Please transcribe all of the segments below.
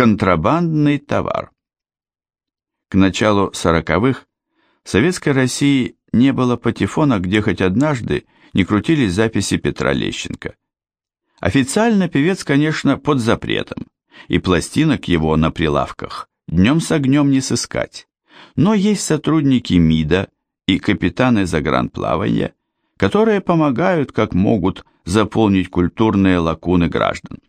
Контрабандный товар. К началу сороковых в Советской России не было патефона, где хоть однажды не крутились записи Петра Лещенко. Официально певец, конечно, под запретом, и пластинок его на прилавках днем с огнем не сыскать. Но есть сотрудники МИДа и капитаны загранплавания, которые помогают, как могут, заполнить культурные лакуны граждан.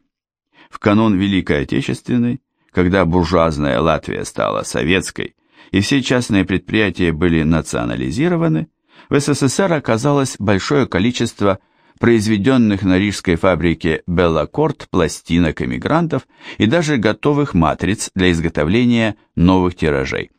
В канун Великой Отечественной, когда буржуазная Латвия стала советской и все частные предприятия были национализированы, в СССР оказалось большое количество произведенных на рижской фабрике Беллакорт пластинок эмигрантов и даже готовых матриц для изготовления новых тиражей.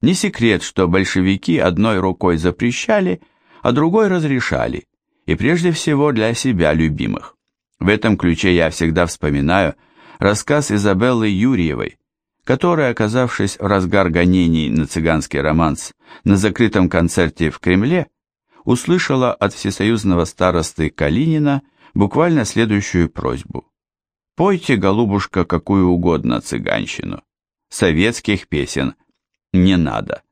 Не секрет, что большевики одной рукой запрещали, а другой разрешали, и прежде всего для себя любимых. В этом ключе я всегда вспоминаю рассказ Изабеллы Юрьевой, которая, оказавшись в разгар гонений на цыганский романс на закрытом концерте в Кремле, услышала от всесоюзного старосты Калинина буквально следующую просьбу. «Пойте, голубушка, какую угодно цыганщину. Советских песен не надо.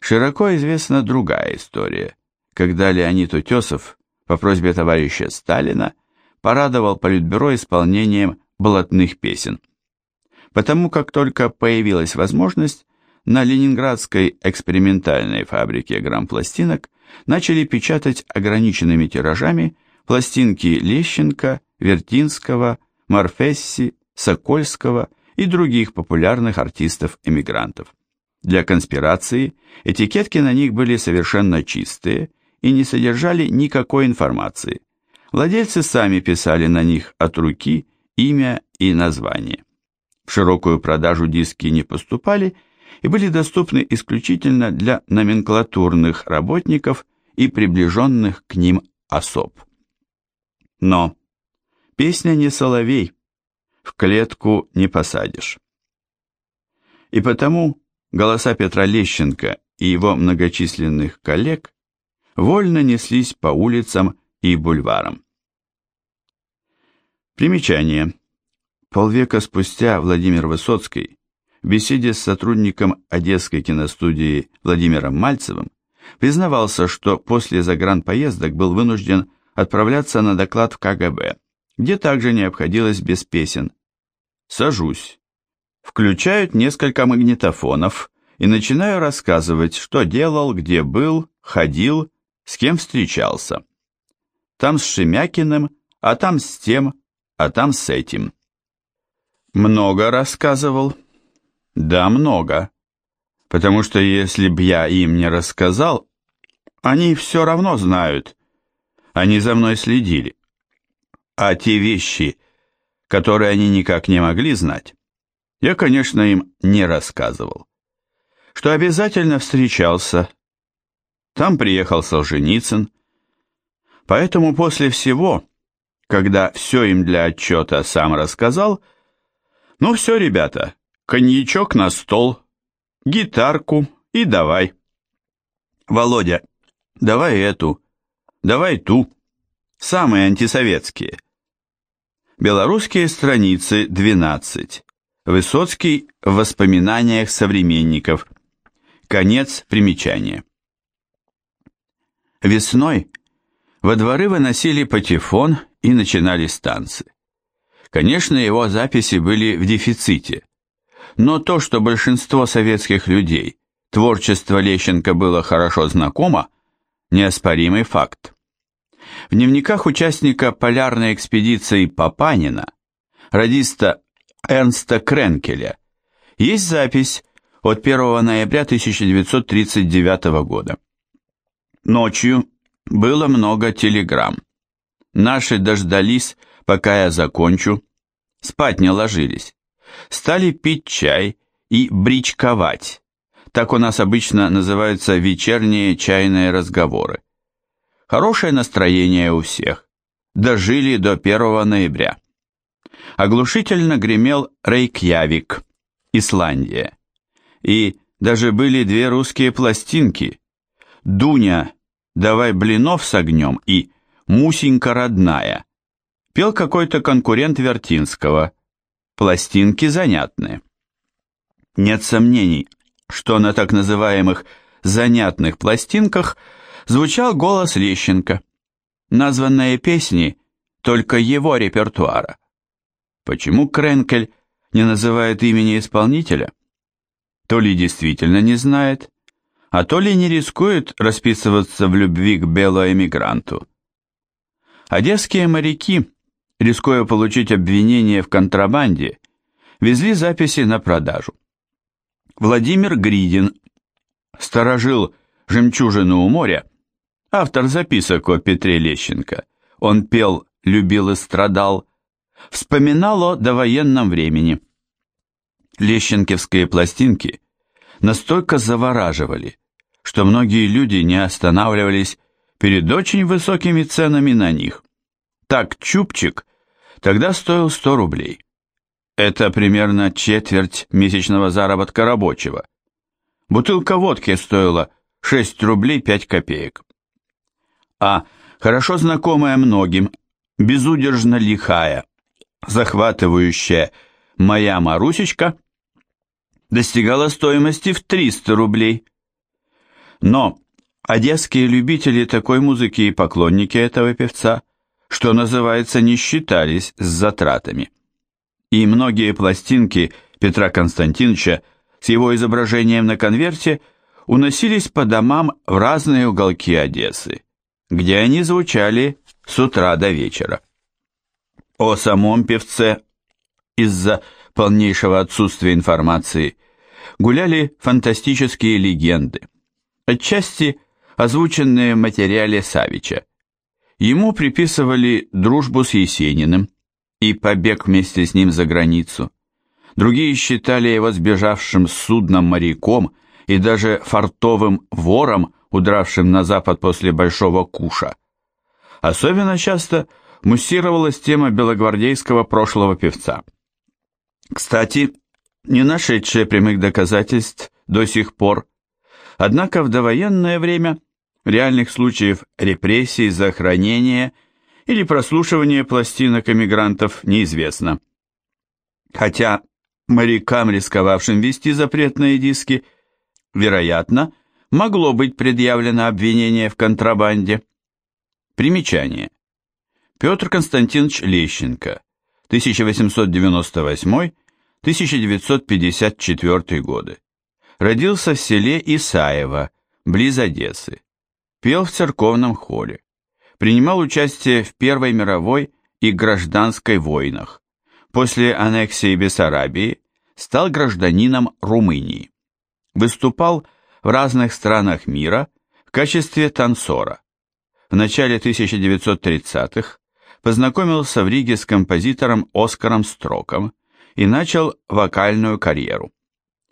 Широко известна другая история, когда Леонид Утесов по просьбе товарища Сталина порадовал Политбюро исполнением блатных песен. Потому как только появилась возможность, на ленинградской экспериментальной фабрике грампластинок начали печатать ограниченными тиражами пластинки Лещенко, Вертинского, Марфесси, Сокольского и других популярных артистов-эмигрантов. Для конспирации этикетки на них были совершенно чистые и не содержали никакой информации. Владельцы сами писали на них от руки имя и название. В широкую продажу диски не поступали и были доступны исключительно для номенклатурных работников и приближенных к ним особ. Но песня не соловей, в клетку не посадишь. И потому голоса Петра Лещенко и его многочисленных коллег вольно неслись по улицам и бульварам. Примечание. Полвека спустя Владимир Высоцкий в беседе с сотрудником Одесской киностудии Владимиром Мальцевым признавался, что после загранпоездок был вынужден отправляться на доклад в КГБ, где также не обходилось без песен. «Сажусь, включают несколько магнитофонов и начинаю рассказывать, что делал, где был, ходил, с кем встречался. Там с Шемякиным, а там с тем, а там с этим. Много рассказывал? Да, много. Потому что если б я им не рассказал, они все равно знают. Они за мной следили. А те вещи, которые они никак не могли знать, я, конечно, им не рассказывал. Что обязательно встречался. Там приехал Солженицын. Поэтому после всего, когда все им для отчета сам рассказал, ну все, ребята, коньячок на стол, гитарку и давай. Володя, давай эту, давай ту, самые антисоветские. Белорусские страницы 12. Высоцкий в воспоминаниях современников. Конец примечания. Весной во дворы выносили патефон и начинались танцы. Конечно, его записи были в дефиците, но то, что большинство советских людей творчество Лещенко было хорошо знакомо, неоспоримый факт. В дневниках участника полярной экспедиции Папанина, радиста Эрнста Кренкеля, есть запись от 1 ноября 1939 года. Ночью было много телеграмм. Наши дождались, пока я закончу, спать не ложились. Стали пить чай и бричковать. Так у нас обычно называются вечерние чайные разговоры. Хорошее настроение у всех. Дожили до 1 ноября оглушительно гремел Рейкьявик, Исландия. И даже были две русские пластинки «Дуня, давай блинов с огнем» и «Мусенька родная». Пел какой-то конкурент Вертинского. пластинки занятные. Нет сомнений, что на так называемых «занятных пластинках» звучал голос Лещенко. Названные песни только его репертуара. Почему Кренкель не называет имени исполнителя? То ли действительно не знает, а то ли не рискует расписываться в любви к белоэмигранту. Одесские моряки, рискуя получить обвинение в контрабанде, везли записи на продажу. Владимир Гридин, сторожил «Жемчужину у моря», автор записок о Петре Лещенко, он пел «Любил и страдал», вспоминал о довоенном времени. Лещенкевские пластинки настолько завораживали, что многие люди не останавливались перед очень высокими ценами на них. Так чубчик тогда стоил 100 рублей. Это примерно четверть месячного заработка рабочего. Бутылка водки стоила 6 рублей 5 копеек. А хорошо знакомая многим, безудержно лихая, захватывающая «Моя Марусечка» достигала стоимости в 300 рублей. Но одесские любители такой музыки и поклонники этого певца, что называется, не считались с затратами. И многие пластинки Петра Константиновича с его изображением на конверте уносились по домам в разные уголки Одессы, где они звучали с утра до вечера. О самом певце из-за полнейшего отсутствия информации гуляли фантастические легенды, отчасти озвученные в материале Савича. Ему приписывали дружбу с Есениным и побег вместе с ним за границу. Другие считали его сбежавшим с судном моряком и даже фартовым вором, удравшим на запад после Большого Куша. Особенно часто муссировалась тема белогвардейского прошлого певца. Кстати, не нашедшая прямых доказательств до сих пор, однако в довоенное время реальных случаев репрессий за хранение или прослушивание пластинок эмигрантов неизвестно. Хотя морякам, рисковавшим вести запретные диски, вероятно, могло быть предъявлено обвинение в контрабанде. Примечание. Петр Константинович Лещенко, 1898-1954 годы. Родился в селе Исаево, близ Одессы. Пел в церковном хоре. Принимал участие в Первой мировой и гражданской войнах. После аннексии Бессарабии стал гражданином Румынии. Выступал в разных странах мира в качестве танцора. В начале 1930-х познакомился в Риге с композитором Оскаром Строком и начал вокальную карьеру.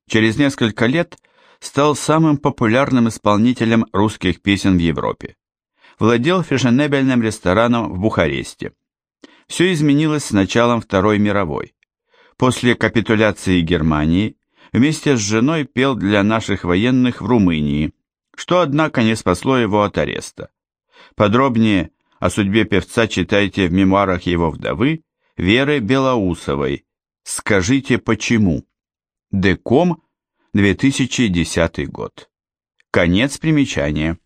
Через несколько лет стал самым популярным исполнителем русских песен в Европе. Владел фешенебельным рестораном в Бухаресте. Все изменилось с началом Второй мировой. После капитуляции Германии вместе с женой пел для наших военных в Румынии, что, однако, не спасло его от ареста. Подробнее о судьбе певца читайте в мемуарах его вдовы Веры Белоусовой «Скажите почему?» Деком, 2010 год. Конец примечания.